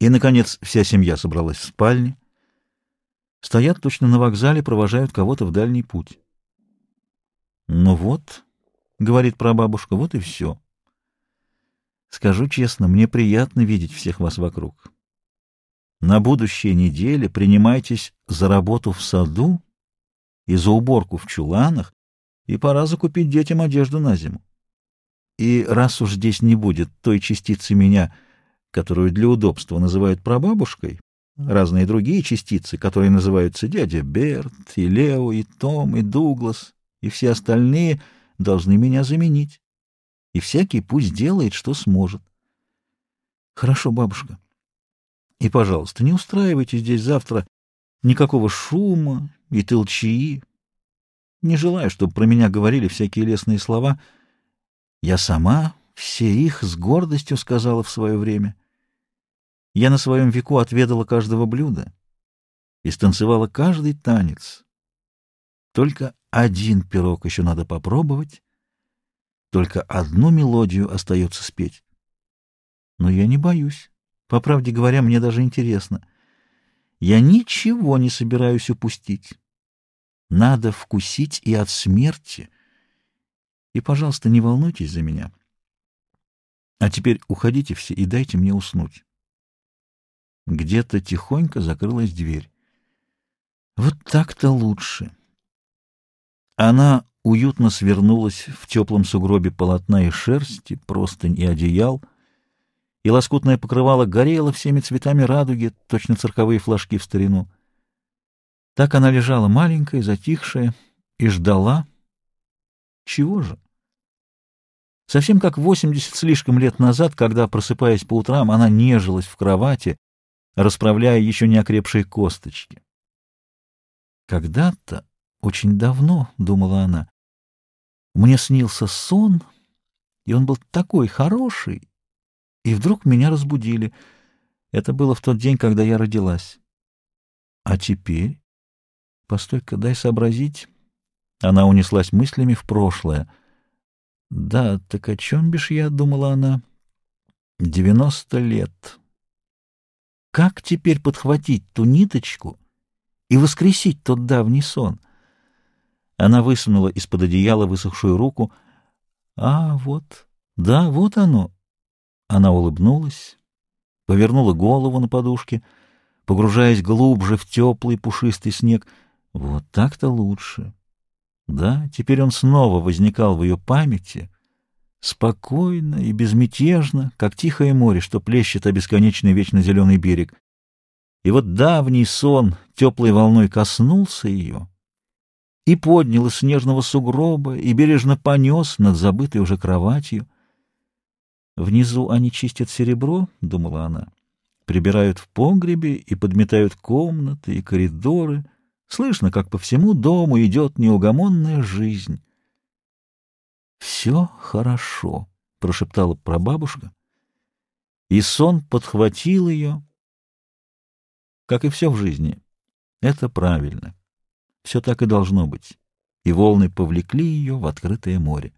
И, наконец, вся семья собралась в спальне. Стоят точно на вокзале, провожают кого-то в дальний путь. «Ну вот», — говорит прабабушка, — «вот и все». Скажу честно, мне приятно видеть всех вас вокруг. На будущей неделе принимайтесь за работу в саду и за уборку в чуланах, и пора закупить детям одежду на зиму. И раз уж здесь не будет той частицы меня, которую для удобства называют прабабушкой, разные другие частицы, которые называются дядя Берт, и Лео, и Том, и Дуглас, и все остальные, должны меня заменить. И всякий пусть делает, что сможет. Хорошо, бабушка. И, пожалуйста, не устраивайте здесь завтра никакого шума и толчии. Не желаю, чтобы про меня говорили всякие лестные слова. Я сама все их с гордостью сказала в свое время — я на своем веку отведала каждого блюда и станцевала каждый танец. Только один пирог еще надо попробовать, только одну мелодию остается спеть. Но я не боюсь. По правде говоря, мне даже интересно. Я ничего не собираюсь упустить. Надо вкусить и от смерти. И, пожалуйста, не волнуйтесь за меня. А теперь уходите все и дайте мне уснуть. Где-то тихонько закрылась дверь. Вот так-то лучше. Она уютно свернулась в теплом сугробе полотна и шерсти, простынь и одеял, и лоскутное покрывало горело всеми цветами радуги, точно цирковые флажки в старину. Так она лежала маленькая, затихшая, и ждала. Чего же? Совсем как восемьдесят слишком лет назад, когда, просыпаясь по утрам, она нежилась в кровати, расправляя еще не окрепшие косточки. «Когда-то, очень давно, — думала она, — мне снился сон, и он был такой хороший, и вдруг меня разбудили. Это было в тот день, когда я родилась. А теперь? Постой-ка, дай сообразить». Она унеслась мыслями в прошлое. «Да, так о чем бишь я?» — думала она. «Девяносто лет». Как теперь подхватить ту ниточку и воскресить тот давний сон? Она высунула из-под одеяла высохшую руку. А, вот, да, вот оно. Она улыбнулась, повернула голову на подушке, погружаясь глубже в теплый пушистый снег. Вот так-то лучше. Да, теперь он снова возникал в ее памяти, спокойно и безмятежно, как тихое море, что плещет о бесконечный вечно зеленый берег. И вот давний сон теплой волной коснулся ее и поднял из снежного сугроба и бережно понес над забытой уже кроватью. Внизу они чистят серебро, — думала она, — прибирают в погребе и подметают комнаты и коридоры. Слышно, как по всему дому идет неугомонная жизнь. «Все хорошо», — прошептала прабабушка, и сон подхватил ее, как и все в жизни. Это правильно. Все так и должно быть. И волны повлекли ее в открытое море.